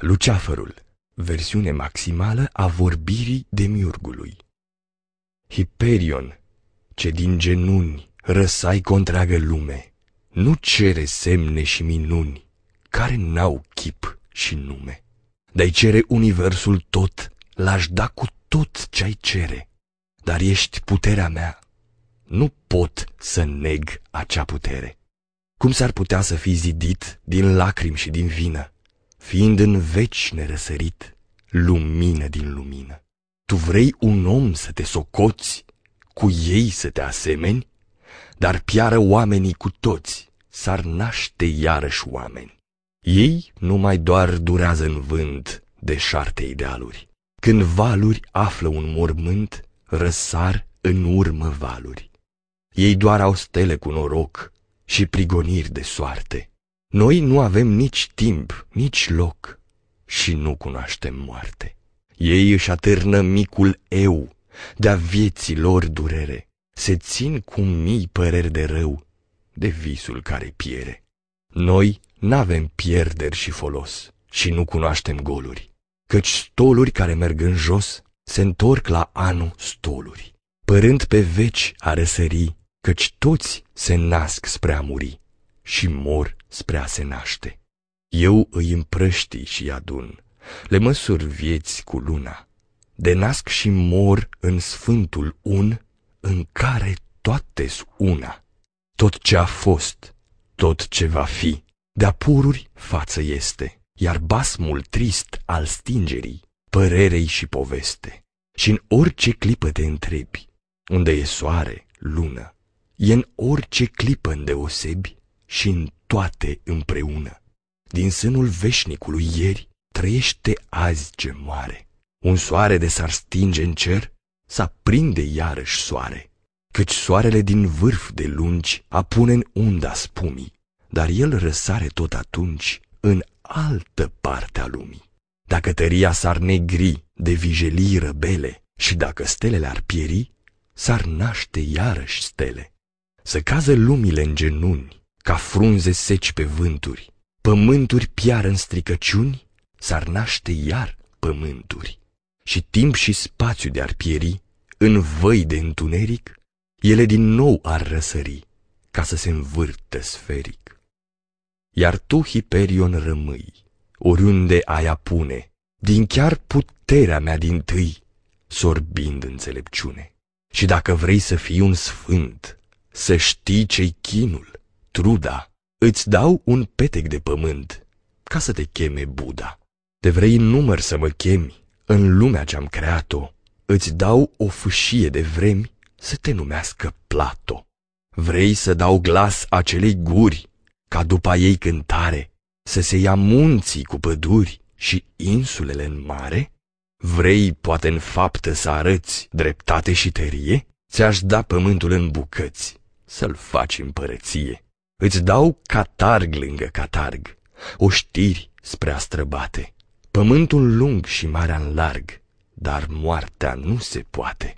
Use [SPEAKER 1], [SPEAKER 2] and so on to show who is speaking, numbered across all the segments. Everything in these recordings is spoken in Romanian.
[SPEAKER 1] Luceafărul, versiune maximală a vorbirii demiurgului. Hiperion, ce din genuni răsai cu întreagă lume, nu cere semne și minuni, care n-au chip și nume. De-ai cere universul tot, l-aș da cu tot ce-ai cere, dar ești puterea mea. Nu pot să neg acea putere. Cum s-ar putea să fii zidit din lacrimi și din vină, fiind în veci nerăsărit, lumină din lumină? Tu vrei un om să te socoți, cu ei să te asemeni, dar piară oamenii cu toți, s-ar naște iarăși oameni. Ei numai doar durează în vânt de șarte idealuri. Când valuri află un mormânt, răsar în urmă valuri. Ei doar au stele cu noroc și prigoniri de soarte. Noi nu avem nici timp, nici loc și nu cunoaștem moarte. Ei își atârnă micul eu, de-a vieții lor durere, se țin cu mii păreri de rău, de visul care piere. Noi n-avem pierderi și folos și nu cunoaștem goluri, căci stoluri care merg în jos se întorc la anul stoluri, părând pe veci a răsări, căci toți se nasc spre a muri și mor spre a se naște. Eu îi împrăști și adun, le măsur vieți cu luna, de nasc și mor în sfântul un, în care toate una. Tot ce a fost, tot ce va fi, de-a pururi față este, iar basmul trist al stingerii, părerei și poveste. Și în orice clipă te întrebi, unde e soare, lună, e în orice clipă îndeosebi și în toate împreună. Din sânul veșnicului ieri trăiește azi ce moare. Un soare de s-ar stinge în cer, să prinde iarăși soare, căci soarele din vârf de lungi apune în unda spumii, dar el răsare tot atunci în altă parte a lumii. Dacă tăria s-ar negri de vijelii răbele și dacă stelele ar pieri, s-ar naște iarăși stele. Să cază lumile în genuni, ca frunze seci pe vânturi, pământuri piară în stricăciuni, s-ar naște iar pământuri. Și timp și spațiu de-ar pieri, în văi de întuneric, ele din nou ar răsări, ca să se învârtă sferic. Iar tu, Hiperion, rămâi, oriunde ai apune, din chiar puterea mea din tâi, sorbind înțelepciune. Și dacă vrei să fii un sfânt, să știi ce-i chinul, truda, îți dau un petec de pământ, ca să te cheme Buddha. De vrei în număr să mă chemi, în lumea ce-am creat-o, îți dau o fâșie de vremi să te numească Plato. Vrei să dau glas acelei guri, ca după ei cântare, să se ia munții cu păduri și insulele în mare? Vrei, poate în faptă, să arăți dreptate și tărie? Ți-aș da pământul în bucăți, să-l faci împărăție. Îți dau catarg lângă catarg, o știri spre a străbate, pământul lung și marea în larg, dar moartea nu se poate.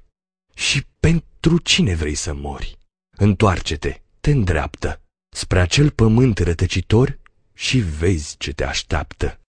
[SPEAKER 1] Și pentru cine vrei să mori? Întoarce-te, te îndreaptă spre acel pământ rătăcitor și vezi ce te așteaptă.